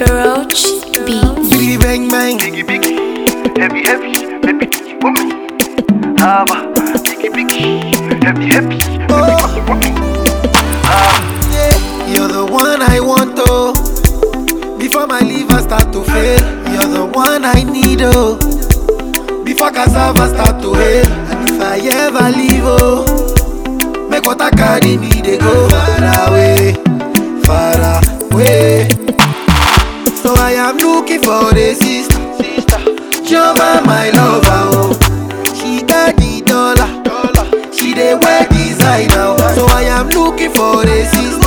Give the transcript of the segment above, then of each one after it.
Roach Beats. Biggie bang bang. Biggie biggie, heavy heavy, baby do you want me? Haba, biggie biggie, heavy heavy, oh. baby do you want me? Yeah, you're the one I want oh. Before my liver start to fail, you're the one I need oh. Before cassava start to hail, and if I ever leave oh, make water carry me they go far away, far away. So I am looking for a sister, sister. Chioma my lover oh. She got the dollar, dollar. She dey wear designer oh. So I am looking for a sister,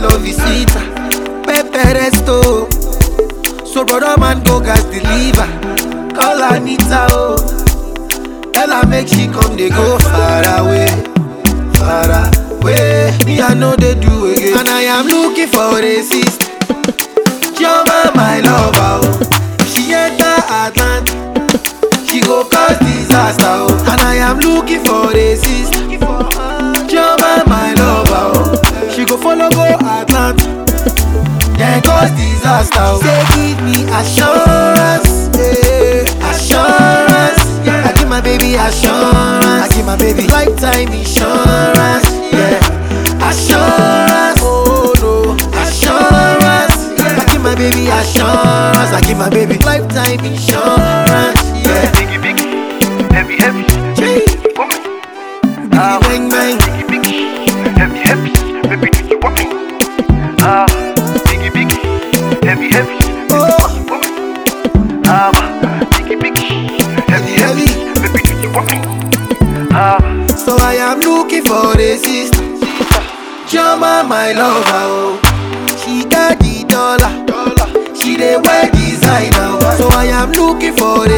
love is sweeter. Pepe resto. So brother man go gas deliver. Call Anita, oh. Tell her make she come, they go far away, far away. Me I know they do again, and I am looking for a sister. Chioma my lover, oh. She enter Atlanta, she go cause disaster, oh. And I am looking for a sister. Cause disaster, oh. Say give me assurance, yeah, assurance. I give my baby assurance. I give my baby lifetime insurance, yeah. Assurance, oh no, assurance. I give my baby assurance. I give my baby lifetime insurance,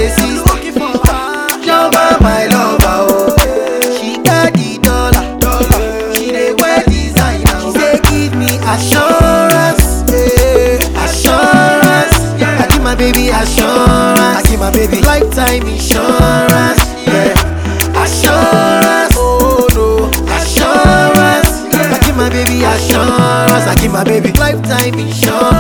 looking for a sister. My lover, oh. She got the dollar, dollar. She dey wear designer. She say give me assurance, yeah, assurance. I give my baby assurance. I give my baby lifetime insurance, yeah. Assurance, oh no, assurance. I give my baby assurance. I give my baby lifetime insurance,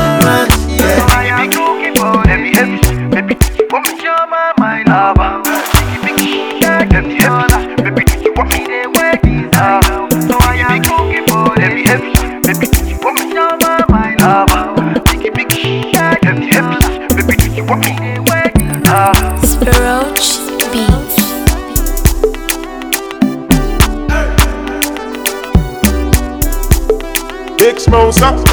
Big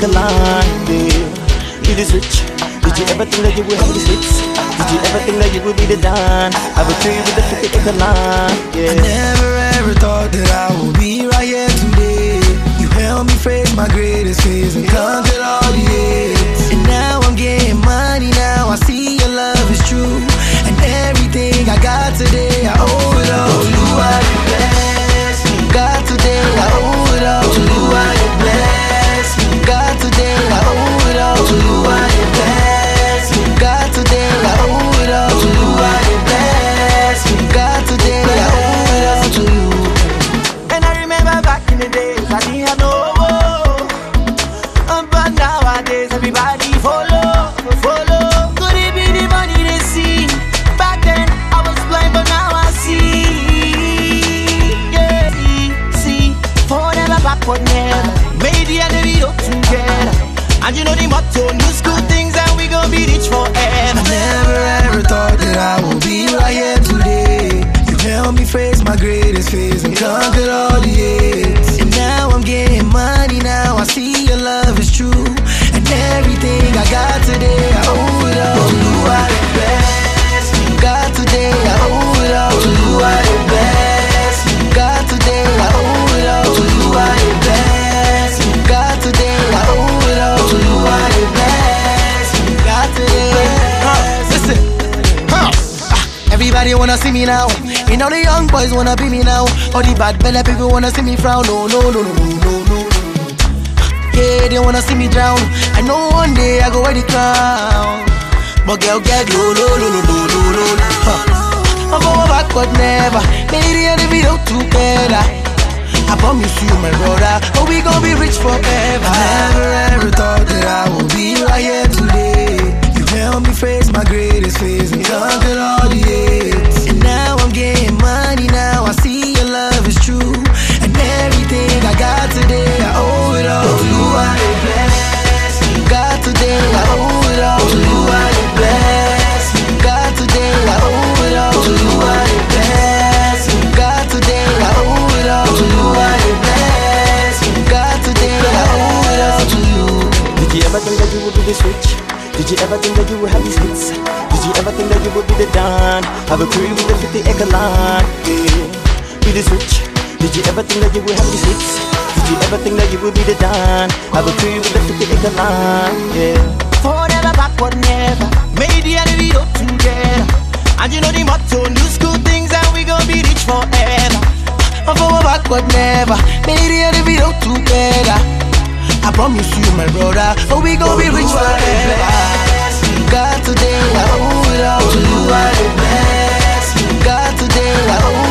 the 50 acre line, yeah. Be the switch. Did you ever think that you would have these hits? Did you ever think that you would be the Don? Have a career with the 50 acre line, I never ever thought that I would be right here today. You helped me face my greatest fears and conquered all the hits. And now I'm getting money. Now I see your love is true, and everything I got today I owe it all to you. Everybody wanna see me now. You know the young boys wanna be me now. All the bad belly people wanna see me frown. No, no, no, no, no, no, no. Yeah, they wanna see me drown. I know one day I go wear the crown. But girl, get low, low, low, low, low, low, low. Huh. I'm going backward never. Made it in the video together. I promise you, my brother, oh, we gon' be rich forever. I never ever thought that I would be right here today. Helped me face my greatest fears and conquered all the hate. Have a career with a 50 acre? Yeah. Be this rich? Did you ever think that you would have these hits? Did you ever think that you would be the Don? Have a career with a 50 acre land? Yeah. Forever backward never. Made the end video together. And you know the motto, new school things, and we gon' be rich forever. I'm forward backward never. Made the video together. I promise you, my brother, oh, we gon' be rich forever. God today, I owe it all to you. Today, I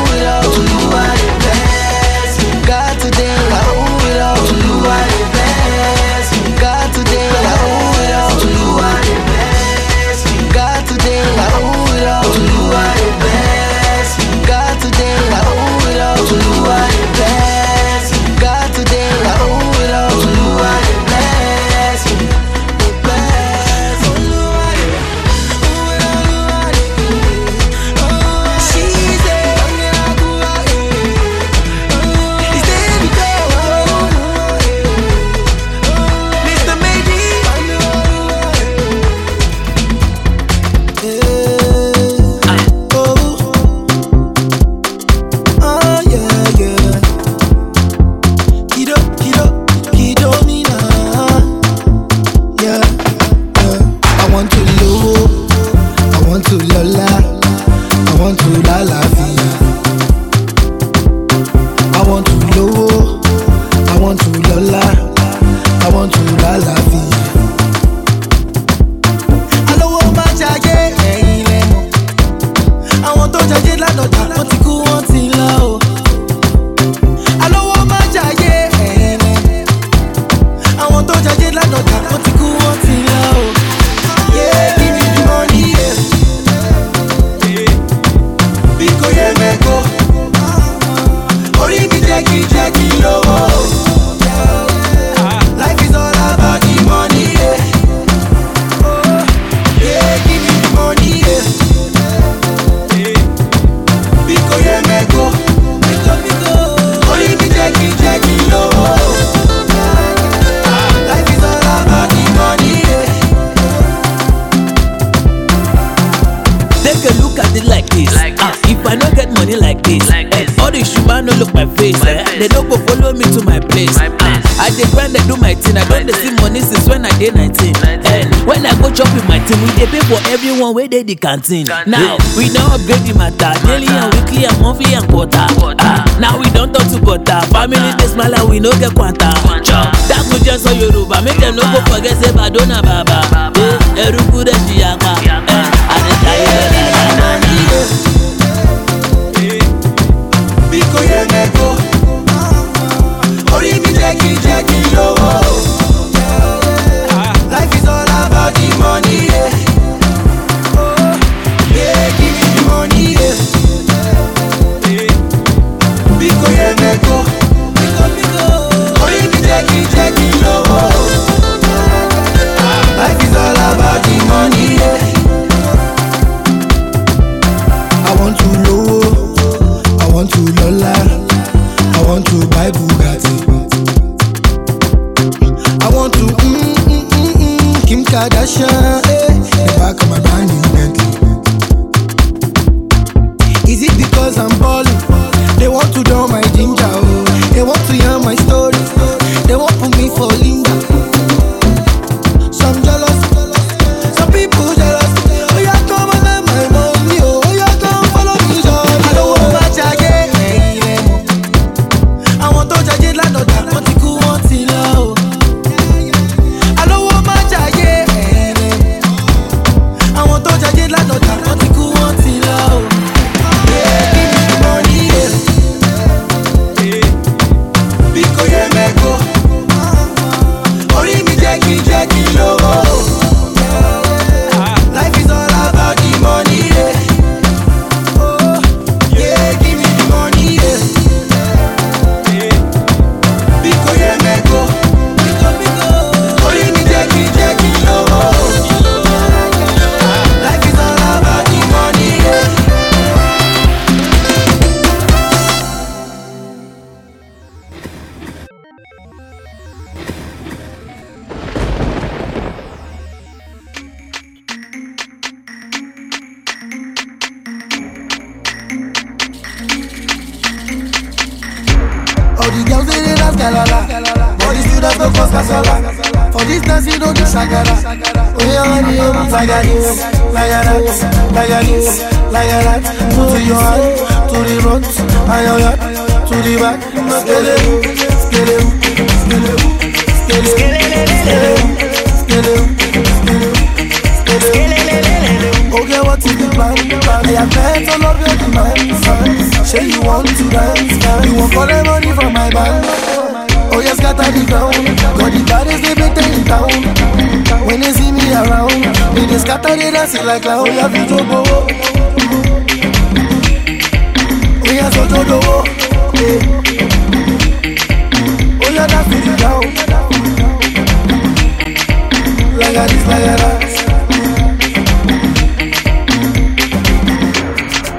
my place. My place. Ah, I dey grind, I do my thing. I don't dey see money since when I dey 19. 19. And when I go chop with my team, we dey pay for everyone where they the canteen. Canteen. Now we don't upgrade the matter, daily and weekly and monthly and quarter. Quarter. Ah, now we don't talk to butter. Family dey smile and we no get quanta. Quanta. That go just so Yoruba, make them no go forget say Badona Baba. Baba. Eh, Eruku de Shiyaka. Yaka. Eh, I dey tell you, la, la, la, la. Biko ye kí lówó. Galala All the students go cause kasala. For this dance you know the shakara Oh yeah, honey, oh, like a this Like that, like this Like that. To your hand, to the front And your hand, to the back. Skele, skele, skele, skele, skele, skele, skele, skele. Okay, what is the plan? I have met all of your demands Say you want to dance You want for the money from my bank Oh, yes, scatter the ground Got the baddest they better in town. When they see me around They just scatter they dancing like clown oh, oh, oh, yeah, Vito Bo Oh, dance to the ground Like this, like that.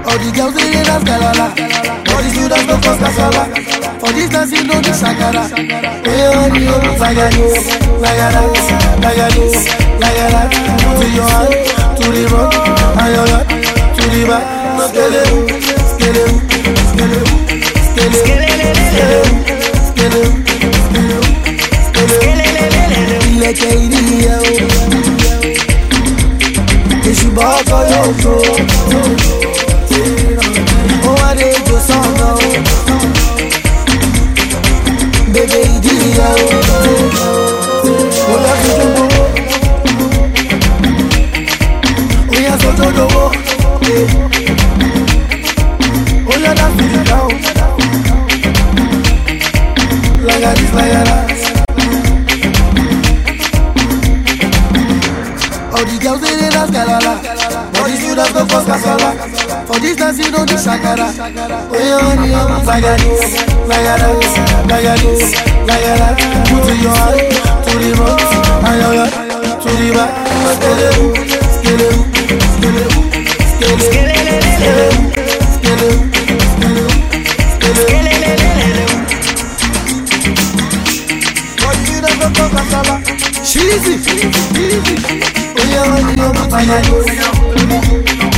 All the girls they dance galala All the students go cause kasala For this dance you know the shakara Hey honey, oh, like a this, like a that, like a this, like a that your hand, to the front, and your hand, to the back. Skele, skele, skele, skele, skele, skele, skele. Ilẹ̀kẹ̀ ìdíyẹ o. Èṣù ọkọ yóò tó ó wá dé jò sọ́nà o girls they dey dance galala All the students go cause kasala For this you know the shakara Oh yeah, oh, like a this, like Put to your to the front, and your hand, to the back. Skele, skele, skele, skele, skele, skele, skele, skele kasala Sheezy, easy Oh yeah, oh, oh like a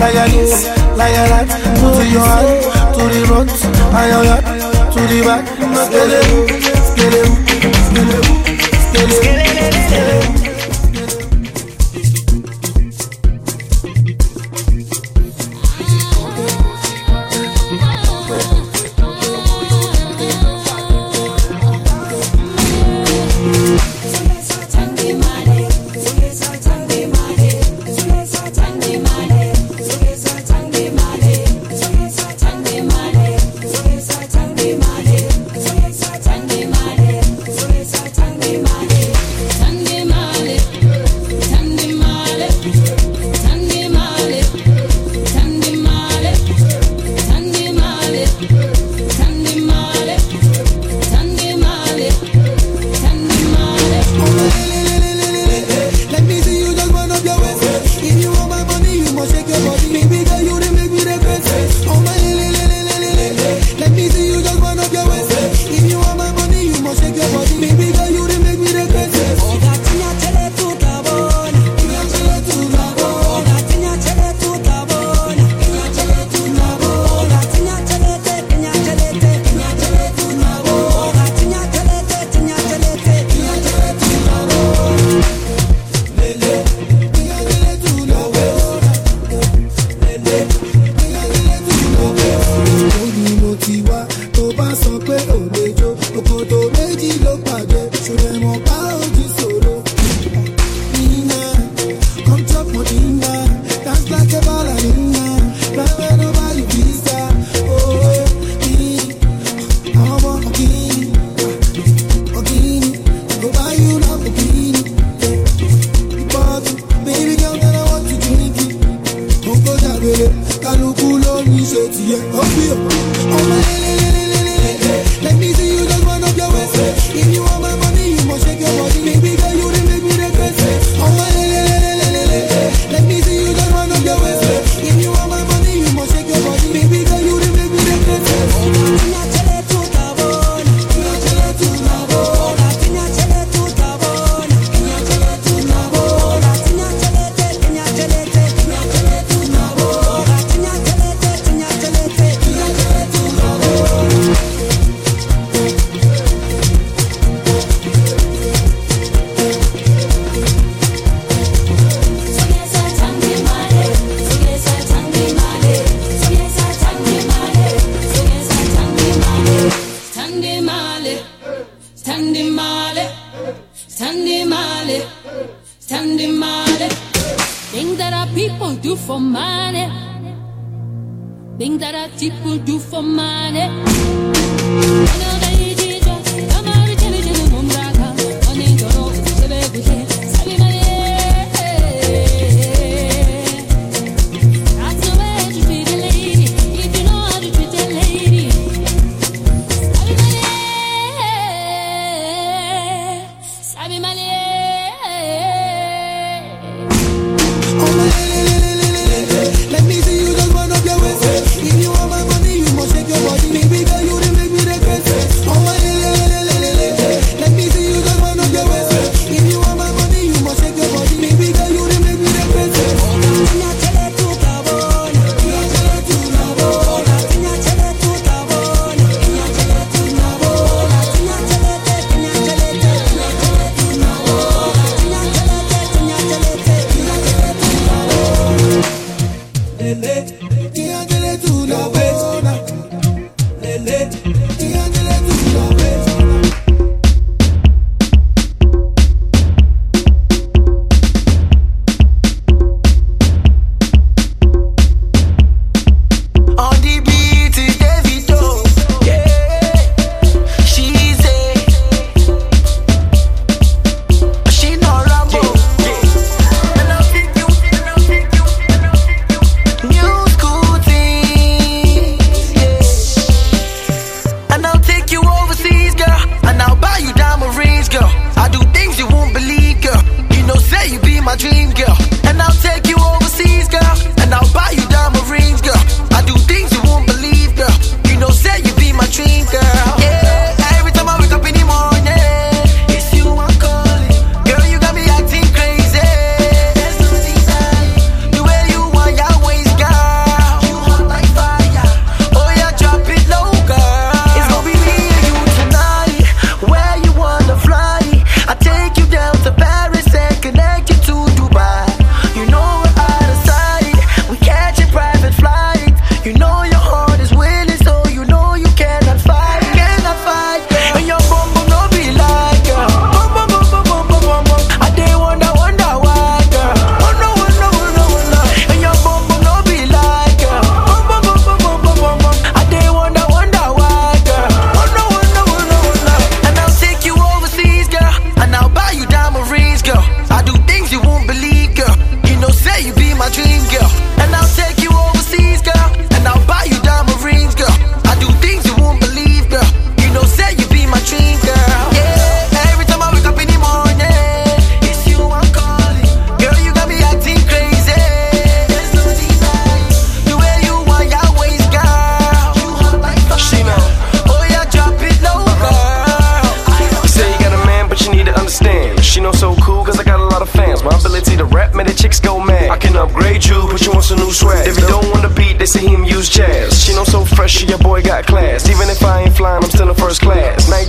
that Put to your hand, to the front, and your to the back. Skele, skele, skele, skele, skele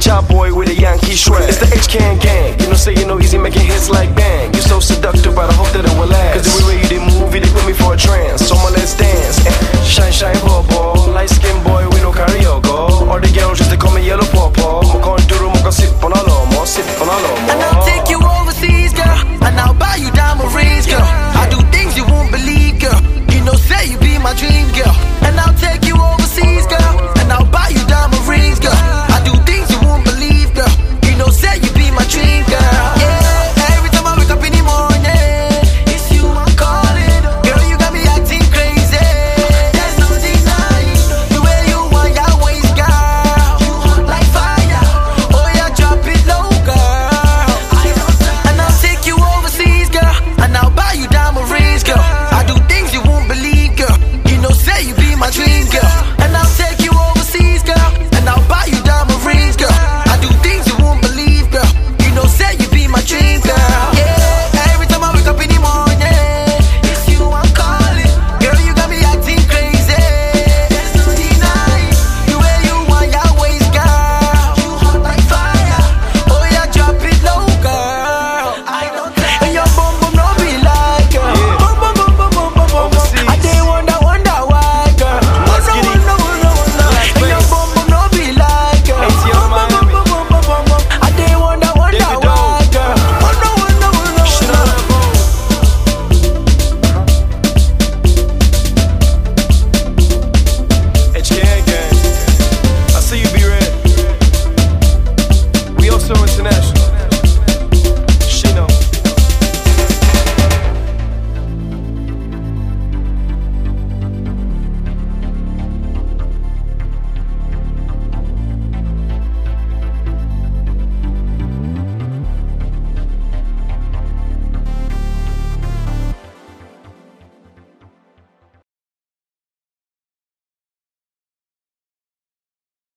Chop boy with a Yankee shred. It's the HKN gang. You know, say you know easy making hits like bang. You so seductive, but I hope that it will last. Cause every way you did move, they put me for a trance. So my let's dance. Eh, shine, shine, ball, ball.